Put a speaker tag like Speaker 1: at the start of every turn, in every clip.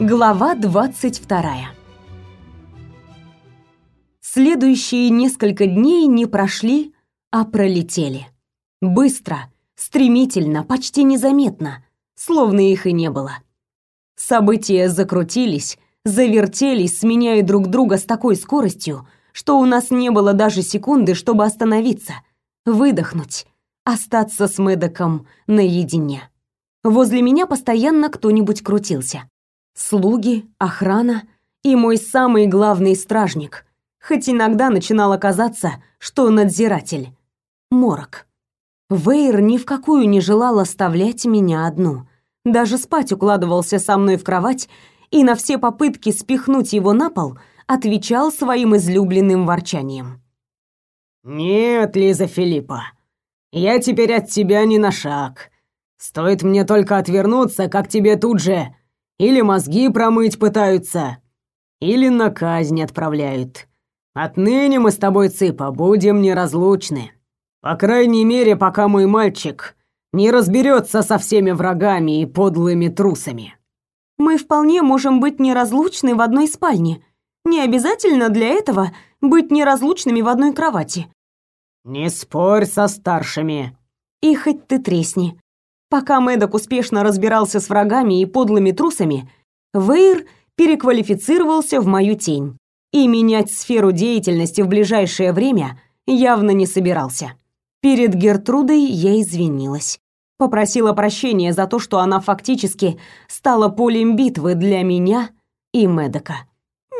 Speaker 1: Глава 22. Следующие несколько дней не прошли, а пролетели. Быстро, стремительно, почти незаметно, словно их и не было. События закрутились, завертелись, сменяя друг друга с такой скоростью, что у нас не было даже секунды, чтобы остановиться, выдохнуть, остаться с Мэдоком наедине. Возле меня постоянно кто-нибудь крутился слуги, охрана и мой самый главный стражник, хоть иногда начинало казаться, что надзиратель — Морок. Вейр ни в какую не желал оставлять меня одну. Даже спать укладывался со мной в кровать и на все попытки спихнуть его на пол отвечал своим излюбленным ворчанием.
Speaker 2: «Нет, Лиза Филиппа, я теперь от тебя ни на шаг. Стоит мне только отвернуться, как тебе тут же или мозги промыть пытаются, или на казнь отправляют. Отныне мы с тобой, Цыпа, будем неразлучны. По крайней мере, пока мой мальчик не разберется со всеми врагами и подлыми трусами.
Speaker 1: Мы вполне можем быть неразлучны в одной спальне. Не обязательно для этого быть неразлучными в одной кровати.
Speaker 2: Не спорь со старшими.
Speaker 1: И хоть ты тресни. Пока Мэддок успешно разбирался с врагами и подлыми трусами, Вейр переквалифицировался в мою тень и менять сферу деятельности в ближайшее время явно не собирался. Перед Гертрудой я извинилась. Попросила прощения за то, что она фактически стала полем битвы для меня и Мэддока.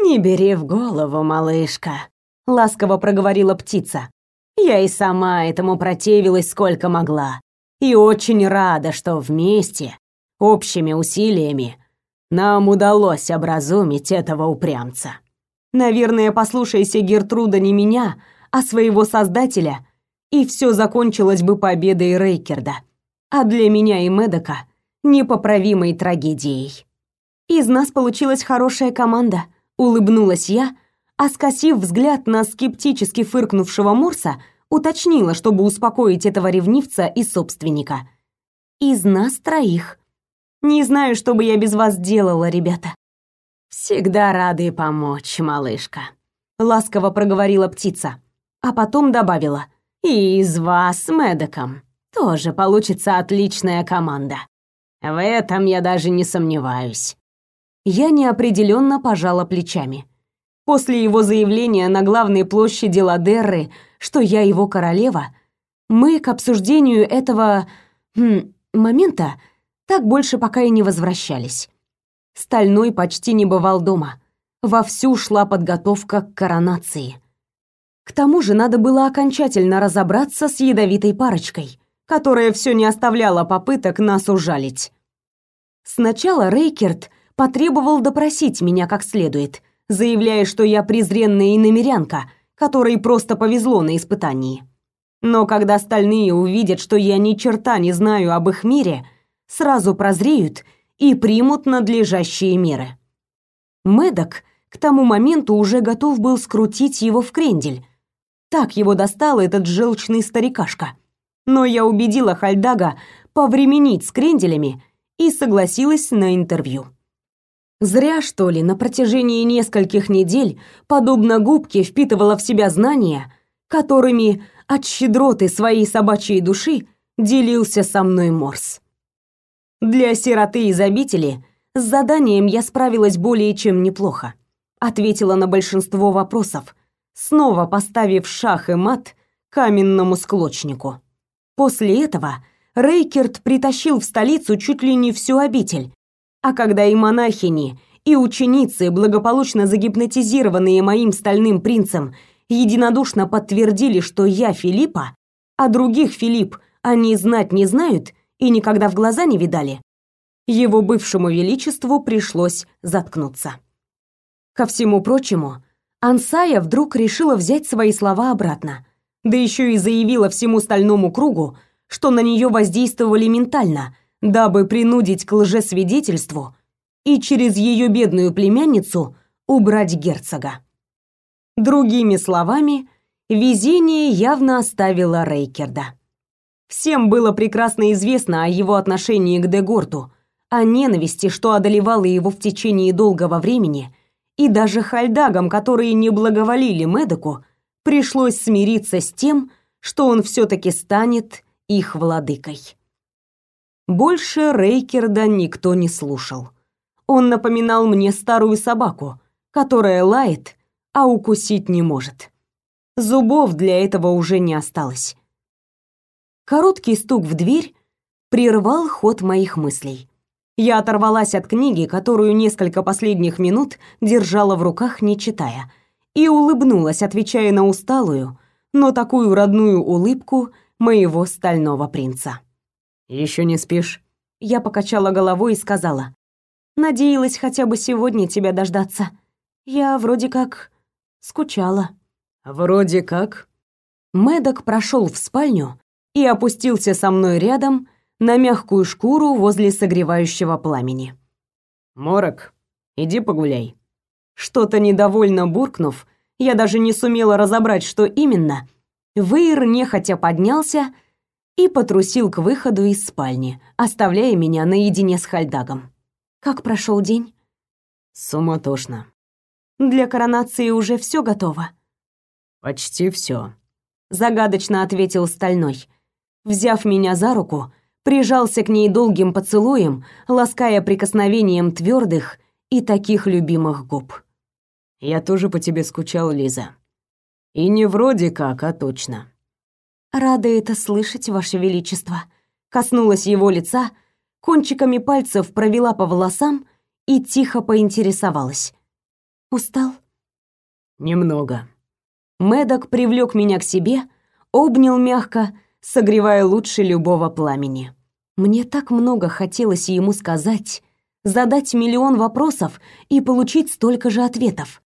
Speaker 1: «Не бери в голову, малышка», — ласково проговорила птица. «Я и сама этому противилась сколько могла и очень рада, что вместе, общими усилиями, нам удалось образумить этого упрямца. Наверное, послушайся Гертруда не меня, а своего создателя, и все закончилось бы победой Рейкерда, а для меня и Медока непоправимой трагедией. Из нас получилась хорошая команда, улыбнулась я, а скосив взгляд на скептически фыркнувшего Мурса, уточнила, чтобы успокоить этого ревнивца и собственника. Из нас троих. Не знаю, что бы я без вас делала, ребята. Всегда рады помочь, малышка, ласково проговорила птица, а потом добавила: и из вас с Медоком тоже получится отличная команда. В этом я даже не сомневаюсь. Я неопределенно пожала плечами. После его заявления на главной площади Ладерры что я его королева, мы к обсуждению этого хм, момента так больше пока и не возвращались. Стальной почти не бывал дома. Вовсю шла подготовка к коронации. К тому же надо было окончательно разобраться с ядовитой парочкой, которая все не оставляла попыток нас ужалить. Сначала Рейкерт потребовал допросить меня как следует, заявляя, что я презренная иномерянка, которой просто повезло на испытании. Но когда остальные увидят, что я ни черта не знаю об их мире, сразу прозреют и примут надлежащие меры. Медок к тому моменту уже готов был скрутить его в крендель. Так его достал этот желчный старикашка. Но я убедила Хальдага повременить с кренделями и согласилась на интервью. Зря, что ли, на протяжении нескольких недель, подобно губке, впитывала в себя знания, которыми от щедроты своей собачьей души делился со мной Морс. Для сироты из обители с заданием я справилась более чем неплохо. Ответила на большинство вопросов, снова поставив шах и мат каменному склочнику. После этого Рейкерт притащил в столицу чуть ли не всю обитель, а когда и монахини, и ученицы, благополучно загипнотизированные моим стальным принцем, единодушно подтвердили, что я Филиппа, а других Филипп они знать не знают и никогда в глаза не видали, его бывшему величеству пришлось заткнуться. Ко всему прочему, Ансая вдруг решила взять свои слова обратно, да еще и заявила всему стальному кругу, что на нее воздействовали ментально, дабы принудить к лжесвидетельству и через ее бедную племянницу убрать герцога. Другими словами, везение явно оставило Рейкерда. Всем было прекрасно известно о его отношении к Дегорту, о ненависти, что одолевало его в течение долгого времени, и даже хальдагам, которые не благоволили Медоку, пришлось смириться с тем, что он все таки станет их владыкой. Больше Рейкерда никто не слушал. Он напоминал мне старую собаку, которая лает, а укусить не может. Зубов для этого уже не осталось. Короткий стук в дверь прервал ход моих мыслей. Я оторвалась от книги, которую несколько последних минут держала в руках, не читая, и улыбнулась, отвечая на усталую, но такую родную улыбку моего стального принца.
Speaker 2: Еще не спишь?»
Speaker 1: Я покачала головой и сказала: "Надеялась хотя бы сегодня тебя дождаться. Я вроде как скучала".
Speaker 2: Вроде как.
Speaker 1: Медок прошел в спальню и опустился со мной рядом на мягкую шкуру возле согревающего пламени.
Speaker 2: Морок, иди погуляй.
Speaker 1: Что-то недовольно буркнув, я даже не сумела разобрать, что именно. Вейр нехотя поднялся и потрусил к выходу из спальни, оставляя меня наедине с Хальдагом. Как прошел день?
Speaker 2: Суматошно.
Speaker 1: Для коронации уже все готово.
Speaker 2: Почти все.
Speaker 1: Загадочно ответил Стальной. Взяв меня за руку, прижался к ней долгим поцелуем, лаская прикосновением твердых и таких любимых губ.
Speaker 2: Я тоже по тебе скучал, Лиза. И не вроде как, а точно.
Speaker 1: Рада это слышать, ваше величество. Коснулась его лица, кончиками пальцев провела по волосам и тихо поинтересовалась. Устал?
Speaker 2: Немного.
Speaker 1: Медок привлек меня к себе, обнял мягко, согревая лучше любого пламени. Мне так много хотелось ему сказать, задать миллион вопросов и получить столько же ответов.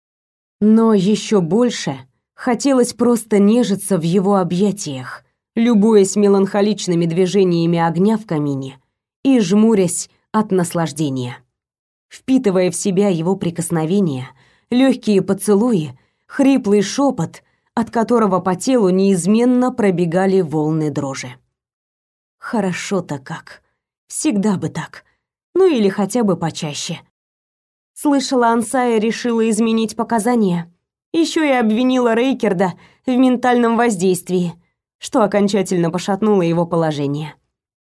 Speaker 1: Но еще больше хотелось просто нежиться в его объятиях, любуясь меланхоличными движениями огня в камине и жмурясь от наслаждения. Впитывая в себя его прикосновения, легкие поцелуи, хриплый шепот, от которого по телу неизменно пробегали волны дрожи. Хорошо-то как. Всегда бы так. Ну или хотя бы почаще. Слышала, Ансая решила изменить показания. Еще и обвинила Рейкерда в ментальном воздействии, что окончательно пошатнуло его положение.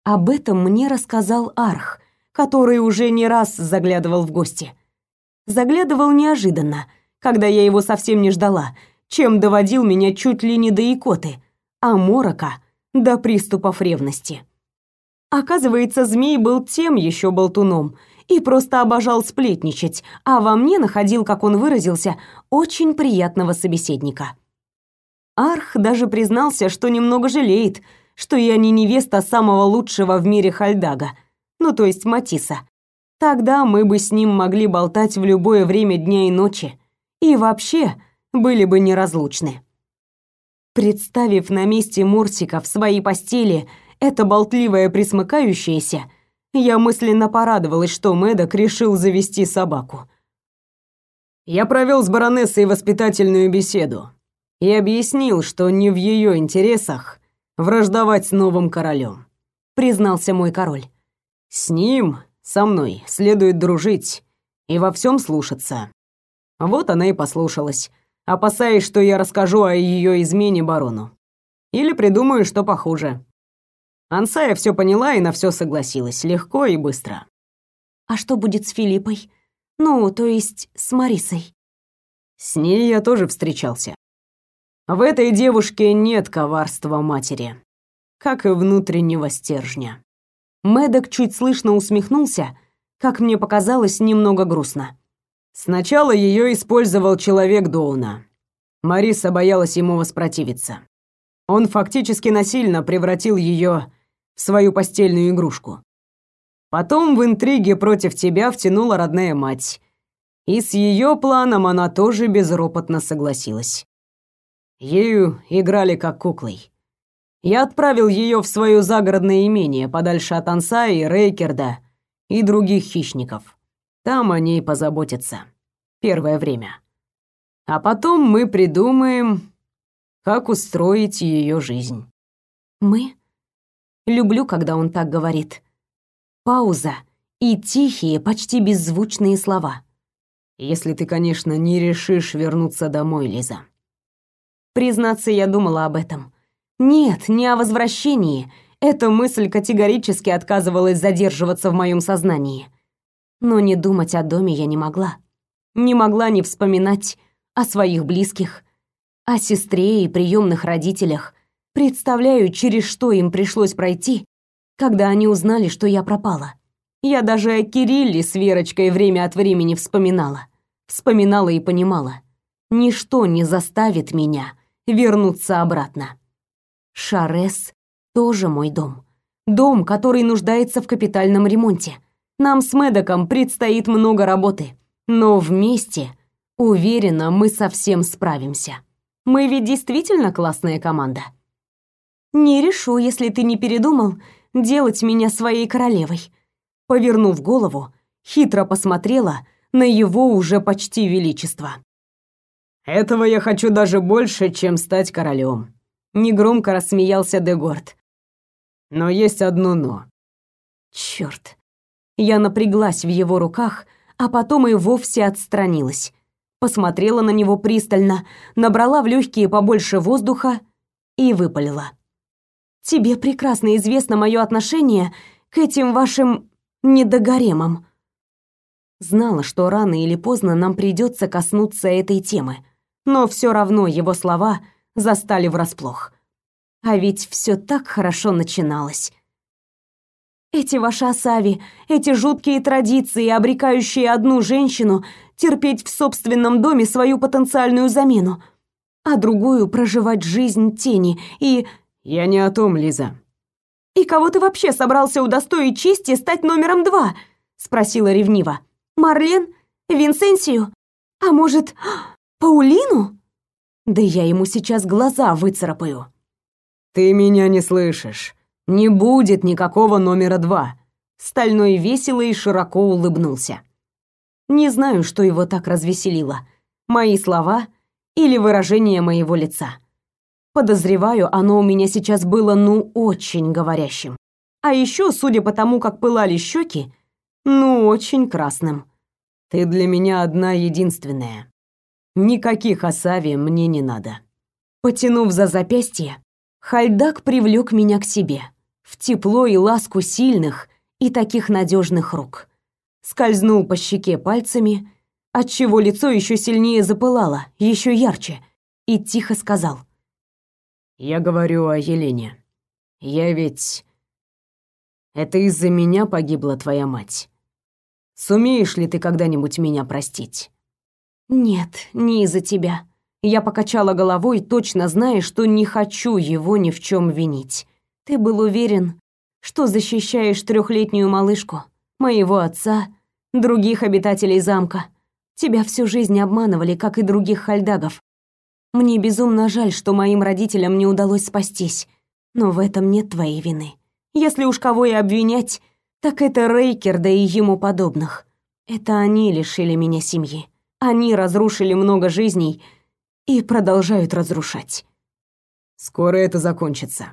Speaker 1: Об этом мне рассказал Арх, который уже не раз заглядывал в гости. Заглядывал неожиданно — когда я его совсем не ждала, чем доводил меня чуть ли не до икоты, а морока до приступов ревности. Оказывается, змей был тем еще болтуном и просто обожал сплетничать, а во мне находил, как он выразился, очень приятного собеседника. Арх даже признался, что немного жалеет, что я не невеста самого лучшего в мире Хальдага, ну то есть Матиса. Тогда мы бы с ним могли болтать в любое время дня и ночи и вообще были бы неразлучны. Представив на месте Мурсика в своей постели это болтливое присмыкающееся, я мысленно порадовалась, что Мэддок решил завести собаку.
Speaker 2: Я провел с баронессой воспитательную беседу и объяснил, что не в ее интересах враждовать с новым королем,
Speaker 1: признался мой король.
Speaker 2: С ним, со мной, следует дружить и во всем слушаться. Вот она и послушалась, опасаясь, что я расскажу о ее измене барону. Или придумаю, что похуже. Ансая все поняла и на все согласилась, легко и быстро.
Speaker 1: А что будет с Филиппой? Ну, то есть с Марисой?
Speaker 2: С ней я тоже встречался. В этой девушке нет коварства матери, как и внутреннего стержня.
Speaker 1: Медок чуть слышно усмехнулся, как мне показалось, немного грустно.
Speaker 2: Сначала ее использовал человек Доуна. Мариса боялась ему воспротивиться. Он фактически насильно превратил ее в свою постельную игрушку. Потом в интриге против тебя втянула родная мать. И с ее планом она тоже безропотно согласилась. Ею играли как куклой. Я отправил ее в свое загородное имение, подальше от Ансаи, Рейкерда и других хищников. Там о ней позаботятся. Первое время. А потом мы придумаем, как устроить ее жизнь.
Speaker 1: Мы? Люблю, когда он так говорит. Пауза, и тихие, почти беззвучные слова.
Speaker 2: «Если ты, конечно, не решишь вернуться домой, Лиза».
Speaker 1: Признаться, я думала об этом. Нет, не о возвращении. Эта мысль категорически отказывалась задерживаться в моем сознании. Но не думать о доме я не могла. Не могла не вспоминать о своих близких, о сестре и приемных родителях. Представляю, через что им пришлось пройти, когда они узнали, что я пропала. Я даже о Кирилле с Верочкой время от времени вспоминала. Вспоминала и понимала. Ничто не заставит меня вернуться обратно. Шарес тоже мой дом. Дом, который нуждается в капитальном ремонте. Нам с Медоком предстоит много работы, но вместе, уверена, мы совсем справимся. Мы ведь действительно классная команда. Не решу, если ты не передумал делать меня своей королевой. Повернув голову, хитро посмотрела на его уже почти величество.
Speaker 2: Этого я хочу даже больше, чем стать королем. Негромко рассмеялся Дегорд. Но есть одно но.
Speaker 1: Черт! Я напряглась в его руках, а потом и вовсе отстранилась. Посмотрела на него пристально, набрала в легкие побольше воздуха и выпалила. «Тебе прекрасно известно мое отношение к этим вашим недогаремам». Знала, что рано или поздно нам придется коснуться этой темы, но все равно его слова застали врасплох. А ведь все так хорошо начиналось. Эти ваши осави, эти жуткие традиции, обрекающие одну женщину терпеть в собственном доме свою потенциальную замену, а другую проживать жизнь тени и...
Speaker 2: Я не о том, Лиза.
Speaker 1: И кого ты вообще собрался удостоить чести стать номером два? Спросила ревниво. Марлен? Винсенсию? А может, Паулину? Да я ему сейчас глаза выцарапаю.
Speaker 2: Ты меня не слышишь. Не будет никакого номера два.
Speaker 1: Стальной весело и широко улыбнулся. Не знаю, что его так развеселило. Мои слова или выражение моего лица. Подозреваю, оно у меня сейчас было ну очень говорящим. А еще, судя по тому, как пылали щеки, ну очень красным.
Speaker 2: Ты для меня одна единственная. Никаких осави мне не надо.
Speaker 1: Потянув за запястье, Хальдак привлек меня к себе в тепло и ласку сильных и таких надежных рук. Скользнул по щеке пальцами, отчего лицо еще сильнее запылало, еще ярче, и тихо сказал.
Speaker 2: «Я говорю о Елене. Я ведь... Это из-за меня погибла твоя мать. Сумеешь ли ты когда-нибудь меня простить?»
Speaker 1: «Нет, не из-за тебя». Я покачала головой, точно зная, что не хочу его ни в чем винить. Ты был уверен, что защищаешь трехлетнюю малышку, моего отца, других обитателей замка. Тебя всю жизнь обманывали, как и других хальдагов. Мне безумно жаль, что моим родителям не удалось спастись, но в этом нет твоей вины. Если уж кого и обвинять, так это Рейкерда и ему подобных. Это они лишили меня семьи. Они разрушили много жизней и продолжают разрушать.
Speaker 2: Скоро это закончится.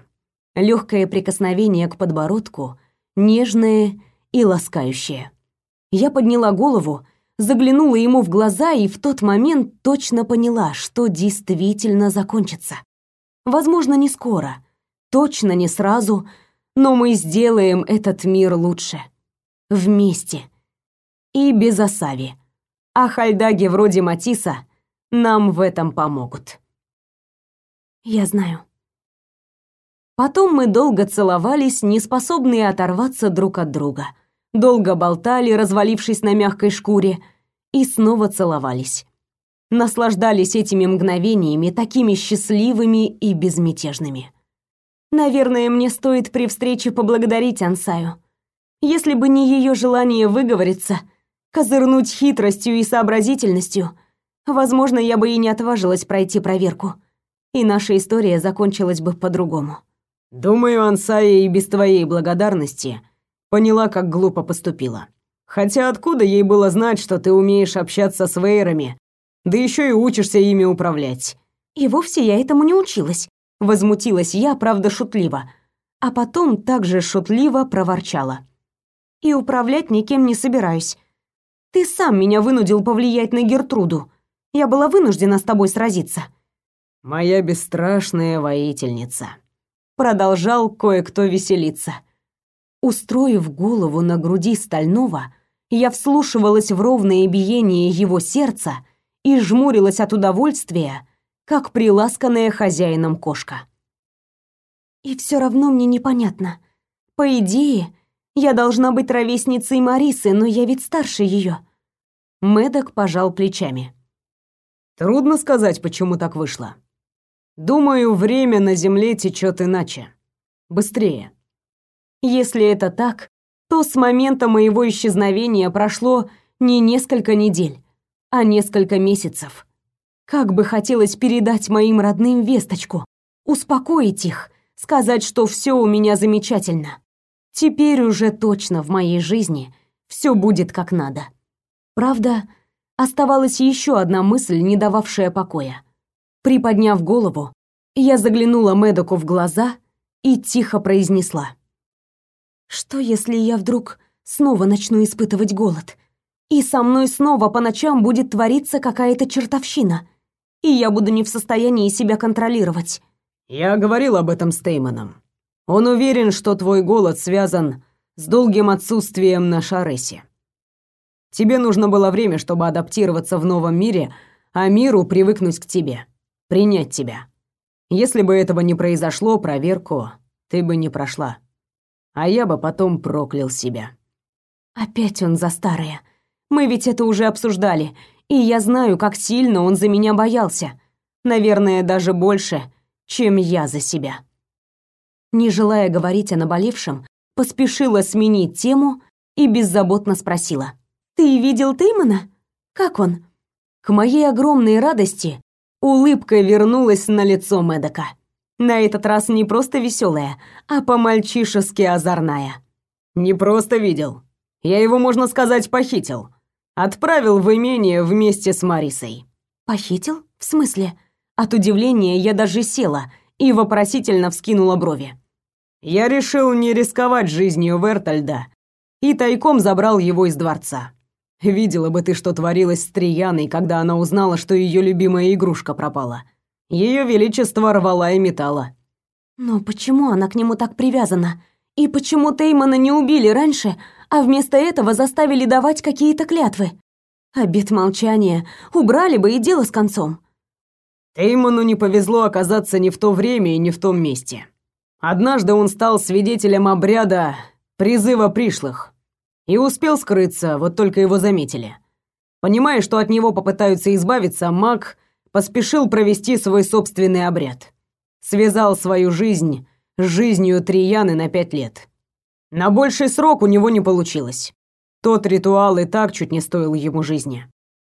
Speaker 1: Легкое прикосновение к подбородку, нежное и ласкающее. Я подняла голову, заглянула ему в глаза и в тот момент точно поняла, что действительно закончится. Возможно, не скоро, точно не сразу, но мы сделаем этот мир лучше. Вместе. И без осави. А хальдаги вроде Матиса нам в этом помогут. Я знаю. Потом мы долго целовались, не способные оторваться друг от друга. Долго болтали, развалившись на мягкой шкуре, и снова целовались. Наслаждались этими мгновениями, такими счастливыми и безмятежными. Наверное, мне стоит при встрече поблагодарить Ансаю. Если бы не ее желание выговориться, козырнуть хитростью и сообразительностью, возможно, я бы и не отважилась пройти проверку, и наша история закончилась бы по-другому.
Speaker 2: Думаю, Ансая и без твоей благодарности поняла, как глупо поступила. Хотя откуда ей было знать, что ты умеешь общаться с вейрами, да еще и учишься ими управлять?
Speaker 1: И вовсе я этому не училась, возмутилась я, правда, шутливо, а потом также шутливо проворчала. И управлять никем не собираюсь. Ты сам меня вынудил повлиять на Гертруду. Я была вынуждена с тобой сразиться.
Speaker 2: Моя бесстрашная воительница.
Speaker 1: Продолжал кое-кто веселиться. Устроив голову на груди стального, я вслушивалась в ровное биение его сердца и жмурилась от удовольствия, как приласканная хозяином кошка. И все равно мне непонятно. По идее, я должна быть ровесницей Марисы, но я ведь старше ее. Медок пожал плечами.
Speaker 2: Трудно сказать, почему так вышло. Думаю, время на земле течет иначе. Быстрее.
Speaker 1: Если это так, то с момента моего исчезновения прошло не несколько недель, а несколько месяцев. Как бы хотелось передать моим родным весточку, успокоить их, сказать, что все у меня замечательно. Теперь уже точно в моей жизни все будет как надо. Правда, оставалась еще одна мысль, не дававшая покоя. Приподняв голову, я заглянула Медоку в глаза и тихо произнесла: "Что, если я вдруг снова начну испытывать голод, и со мной снова по ночам будет твориться какая-то чертовщина, и я буду не в состоянии себя контролировать?"
Speaker 2: Я говорил об этом с Тейманом. Он уверен, что твой голод связан с долгим отсутствием на Шаресе. Тебе нужно было время, чтобы адаптироваться в новом мире, а миру привыкнуть к тебе, принять тебя. Если бы этого не произошло, проверку ты бы не прошла. А я бы потом проклял себя.
Speaker 1: Опять он за старое. Мы ведь это уже обсуждали, и я знаю, как сильно он за меня боялся. Наверное, даже больше, чем я за себя. Не желая говорить о наболевшем, поспешила сменить тему и беззаботно спросила: "Ты видел Теймана? Как он?" К моей огромной радости улыбка вернулась на лицо Медока. На этот раз не просто веселая, а по-мальчишески озорная.
Speaker 2: Не просто видел. Я его, можно сказать, похитил. Отправил в имение вместе с Марисой.
Speaker 1: Похитил? В смысле? От удивления я даже села и вопросительно вскинула брови.
Speaker 2: Я решил не рисковать жизнью Вертальда и тайком забрал его из дворца. Видела бы ты, что творилось с Трияной, когда она узнала, что ее любимая игрушка пропала. Ее величество рвала и металла.
Speaker 1: Но почему она к нему так привязана? И почему Теймана не убили раньше, а вместо этого заставили давать какие-то клятвы? Обет молчания убрали бы и дело с концом.
Speaker 2: Эймону не повезло оказаться не в то время и не в том месте. Однажды он стал свидетелем обряда призыва пришлых и успел скрыться, вот только его заметили. Понимая, что от него попытаются избавиться, маг поспешил провести свой собственный обряд. Связал свою жизнь с жизнью Трияны на пять лет. На больший срок у него не получилось. Тот ритуал и так чуть не стоил ему жизни.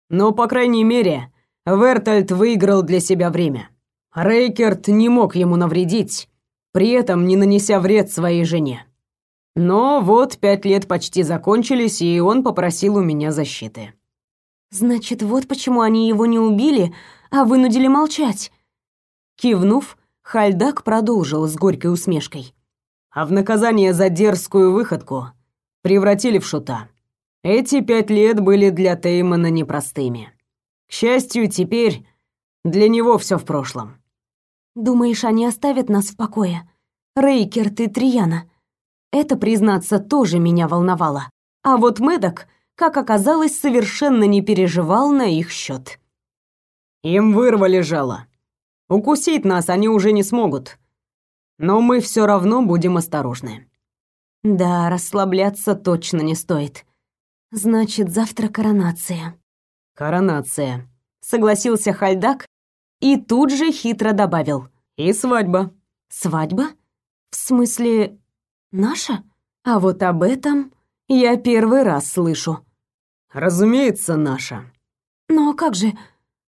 Speaker 2: Но, по крайней мере, Вертальд выиграл для себя время. Рейкерт не мог ему навредить, при этом не нанеся вред своей жене. Но вот пять лет почти закончились, и он попросил у меня защиты.
Speaker 1: Значит, вот почему они его не убили, а вынудили молчать. Кивнув, Хальдак продолжил с горькой усмешкой.
Speaker 2: А в наказание за дерзкую выходку превратили в шута. Эти пять лет были для Теймона непростыми. К счастью, теперь для него все в прошлом.
Speaker 1: Думаешь, они оставят нас в покое? Рейкер, ты Трияна. Это, признаться, тоже меня волновало. А вот Медок, как оказалось, совершенно не переживал на их счет.
Speaker 2: Им вырвали жало. Укусить нас они уже не смогут. Но мы все равно будем осторожны.
Speaker 1: Да, расслабляться точно не стоит. Значит, завтра коронация.
Speaker 2: Коронация.
Speaker 1: Согласился Хальдак и тут же хитро добавил.
Speaker 2: И свадьба.
Speaker 1: Свадьба? В смысле, наша? А вот об этом я первый раз слышу.
Speaker 2: Разумеется, наша.
Speaker 1: Но как же...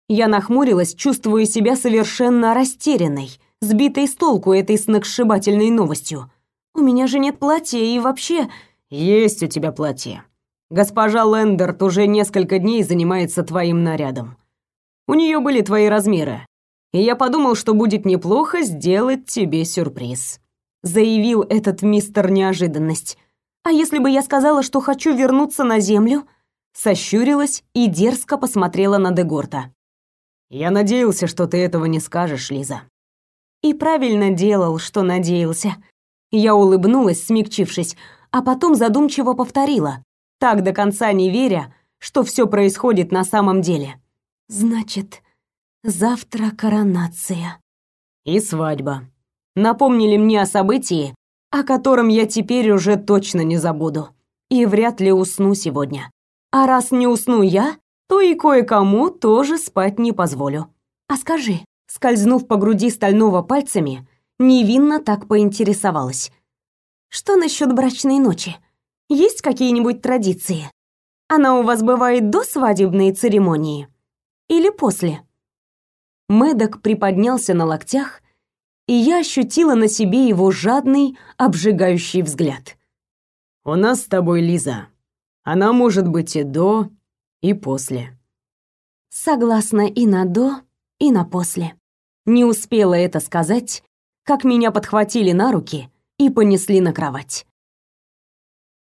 Speaker 1: Я нахмурилась, чувствуя себя совершенно растерянной, сбитой с толку этой сногсшибательной новостью. У меня же нет платья и вообще...
Speaker 2: Есть у тебя платье. Госпожа Лендерт уже несколько дней занимается твоим нарядом. У нее были твои размеры, и я подумал, что будет неплохо сделать тебе сюрприз», —
Speaker 1: заявил этот мистер неожиданность. А если бы я сказала, что хочу вернуться на землю? Сощурилась и дерзко посмотрела на Дегорта.
Speaker 2: Я надеялся, что ты этого не скажешь, Лиза.
Speaker 1: И правильно делал, что надеялся. Я улыбнулась, смягчившись, а потом задумчиво повторила, так до конца не веря, что все происходит на самом деле. Значит, завтра коронация.
Speaker 2: И свадьба.
Speaker 1: Напомнили мне о событии, о котором я теперь уже точно не забуду. И вряд ли усну сегодня. А раз не усну я, то и кое-кому тоже спать не позволю. А скажи, скользнув по груди стального пальцами, невинно так поинтересовалась. Что насчет брачной ночи? Есть какие-нибудь традиции? Она у вас бывает до свадебной церемонии или после? Медок приподнялся на локтях и я ощутила на себе его жадный, обжигающий взгляд.
Speaker 2: «У нас с тобой, Лиза. Она может быть и до, и после».
Speaker 1: Согласна и на «до», и на «после». Не успела это сказать, как меня подхватили на руки и понесли на кровать.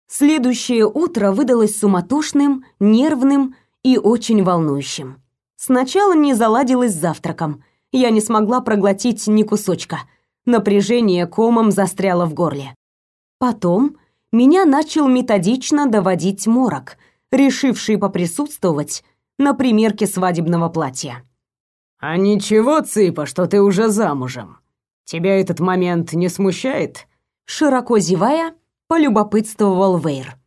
Speaker 1: Следующее утро выдалось суматошным, нервным и очень волнующим. Сначала не заладилось с завтраком — я не смогла проглотить ни кусочка. Напряжение комом застряло в горле. Потом меня начал методично доводить морок, решивший поприсутствовать на примерке свадебного платья.
Speaker 2: «А ничего, Цыпа, что ты уже замужем. Тебя этот момент не смущает?»
Speaker 1: Широко зевая, полюбопытствовал Вейр.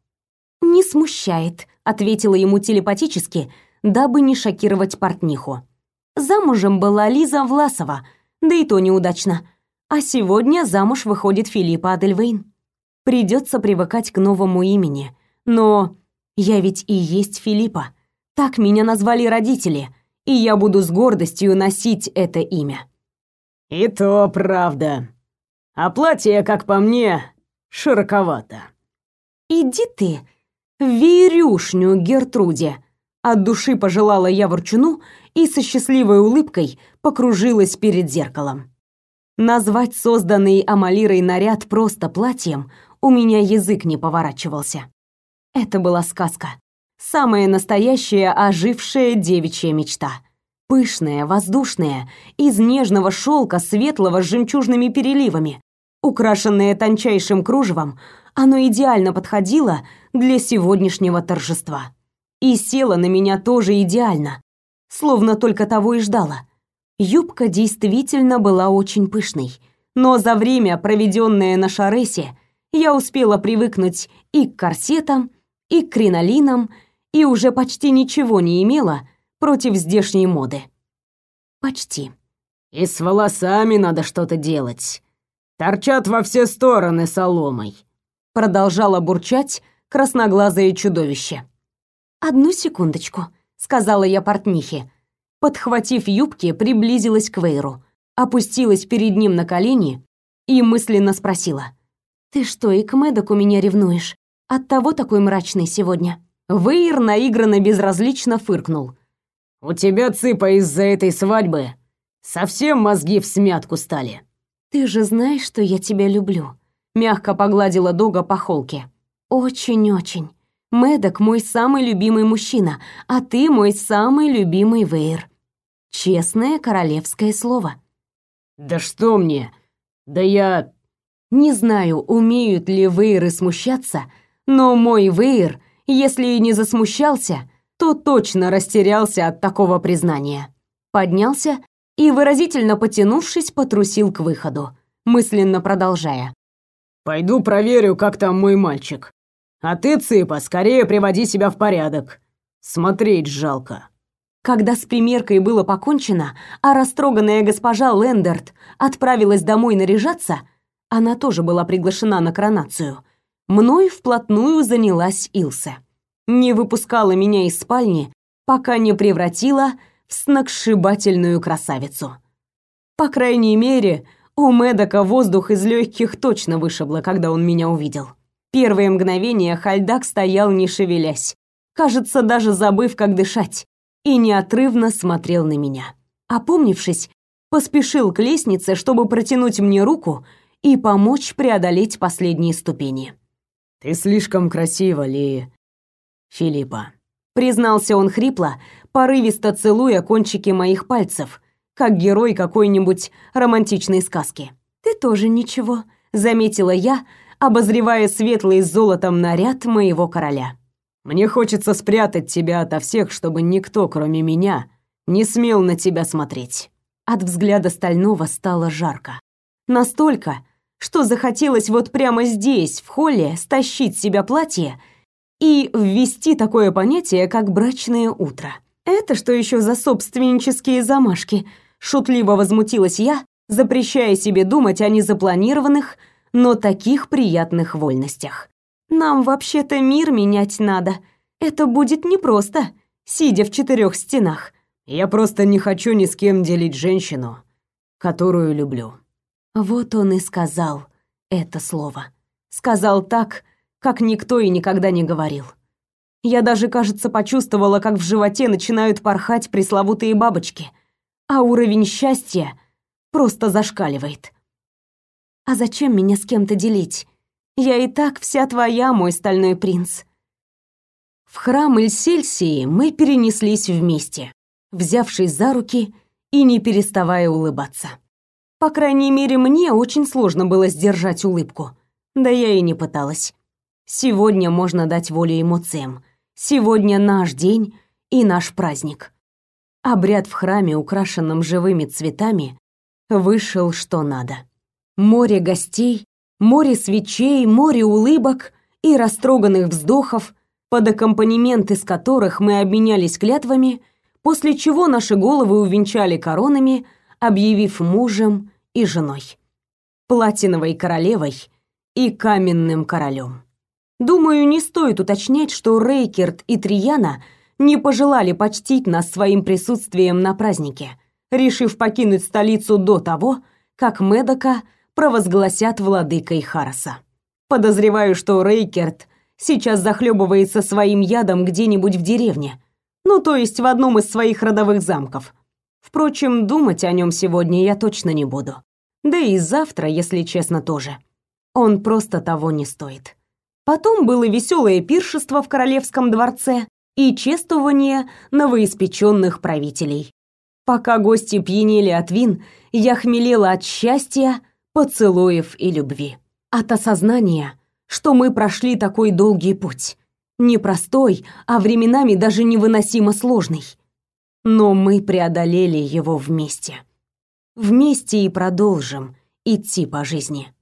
Speaker 1: «Не смущает», — ответила ему телепатически, дабы не шокировать портниху. Замужем была Лиза Власова, да и то неудачно. А сегодня замуж выходит Филиппа Адельвейн. Придется привыкать к новому имени. Но я ведь и есть Филиппа. Так меня назвали родители, и я буду с гордостью носить это имя.
Speaker 2: И то правда. А платье, как по мне, широковато.
Speaker 1: Иди ты в верюшню, Гертруде. От души пожелала я ворчуну и со счастливой улыбкой покружилась перед зеркалом. Назвать созданный Амалирой наряд просто платьем у меня язык не поворачивался. Это была сказка. Самая настоящая ожившая девичья мечта. Пышная, воздушная, из нежного шелка, светлого с жемчужными переливами. Украшенное тончайшим кружевом, оно идеально подходило для сегодняшнего торжества. И села на меня тоже идеально, словно только того и ждала. Юбка действительно была очень пышной, но за время, проведенное на Шаресе, я успела привыкнуть и к корсетам, и к кринолинам, и уже почти ничего не имела против здешней моды. Почти.
Speaker 2: И с волосами надо что-то делать. Торчат во все стороны соломой.
Speaker 1: Продолжала бурчать красноглазое чудовище. Одну секундочку сказала я портнихе. Подхватив юбки, приблизилась к Вейру, опустилась перед ним на колени и мысленно спросила: "Ты что, и к Мэдоку меня ревнуешь? Оттого такой мрачный сегодня?" Вейр наигранно безразлично фыркнул.
Speaker 2: "У тебя цыпа из-за этой свадьбы совсем мозги в смятку стали".
Speaker 1: "Ты же знаешь, что я тебя люблю", мягко погладила Дога по холке. "Очень-очень. Мэддок мой самый любимый мужчина, а ты мой самый любимый Вейр. Честное королевское слово.
Speaker 2: Да что мне? Да я
Speaker 1: не знаю, умеют ли Вейры смущаться, но мой Вейр, если и не засмущался, то точно растерялся от такого признания. Поднялся и выразительно потянувшись, потрусил к выходу, мысленно продолжая:
Speaker 2: Пойду проверю, как там мой мальчик. А ты, Цыпа, скорее приводи себя в порядок. Смотреть жалко.
Speaker 1: Когда с примеркой было покончено, а растроганная госпожа Лендерт отправилась домой наряжаться, она тоже была приглашена на коронацию. Мной вплотную занялась Илса. Не выпускала меня из спальни, пока не превратила в сногсшибательную красавицу. По крайней мере, у Медока воздух из легких точно вышибло, когда он меня увидел. Первые мгновения Хальдак стоял не шевелясь, кажется, даже забыв, как дышать, и неотрывно смотрел на меня. Опомнившись, поспешил к лестнице, чтобы протянуть мне руку и помочь преодолеть последние ступени.
Speaker 2: Ты слишком красива, Ли. Филиппа.
Speaker 1: Признался он хрипло, порывисто целуя кончики моих пальцев, как герой какой-нибудь романтичной сказки. Ты тоже ничего, заметила я, обозревая светлый с золотом наряд моего короля.
Speaker 2: Мне хочется спрятать тебя ото всех, чтобы никто, кроме меня, не смел на тебя смотреть.
Speaker 1: От взгляда стального стало жарко. Настолько, что захотелось вот прямо здесь, в холле, стащить с себя платье и ввести такое понятие, как брачное утро. Это что еще за собственнические замашки? Шутливо возмутилась я, запрещая себе думать о незапланированных, но таких приятных вольностях. Нам вообще-то мир менять надо. Это будет непросто, сидя в четырех стенах.
Speaker 2: Я просто не хочу ни с кем делить женщину, которую люблю.
Speaker 1: Вот он и сказал это слово. Сказал так, как никто и никогда не говорил. Я даже, кажется, почувствовала, как в животе начинают порхать пресловутые бабочки, а уровень счастья просто зашкаливает. А зачем меня с кем-то делить? Я и так вся твоя, мой стальной принц. В храм Эльсельсии мы перенеслись вместе, взявшись за руки и не переставая улыбаться. По крайней мере, мне очень сложно было сдержать улыбку. Да я и не пыталась. Сегодня можно дать волю эмоциям. Сегодня наш день и наш праздник. Обряд в храме, украшенном живыми цветами, вышел что надо. Море гостей, море свечей, море улыбок и растроганных вздохов, под аккомпанемент из которых мы обменялись клятвами, после чего наши головы увенчали коронами – объявив мужем и женой, платиновой королевой и каменным королем. Думаю, не стоит уточнять, что Рейкерт и Трияна не пожелали почтить нас своим присутствием на празднике, решив покинуть столицу до того, как Медока провозгласят владыкой Хараса. Подозреваю, что Рейкерт сейчас захлебывается своим ядом где-нибудь в деревне, ну то есть в одном из своих родовых замков – Впрочем, думать о нем сегодня я точно не буду. Да и завтра, если честно, тоже. Он просто того не стоит. Потом было веселое пиршество в королевском дворце и чествование новоиспеченных правителей. Пока гости пьянели от вин, я хмелела от счастья, поцелуев и любви. От осознания, что мы прошли такой долгий путь. Непростой, а временами даже невыносимо сложный но мы преодолели его вместе. Вместе и продолжим идти по жизни.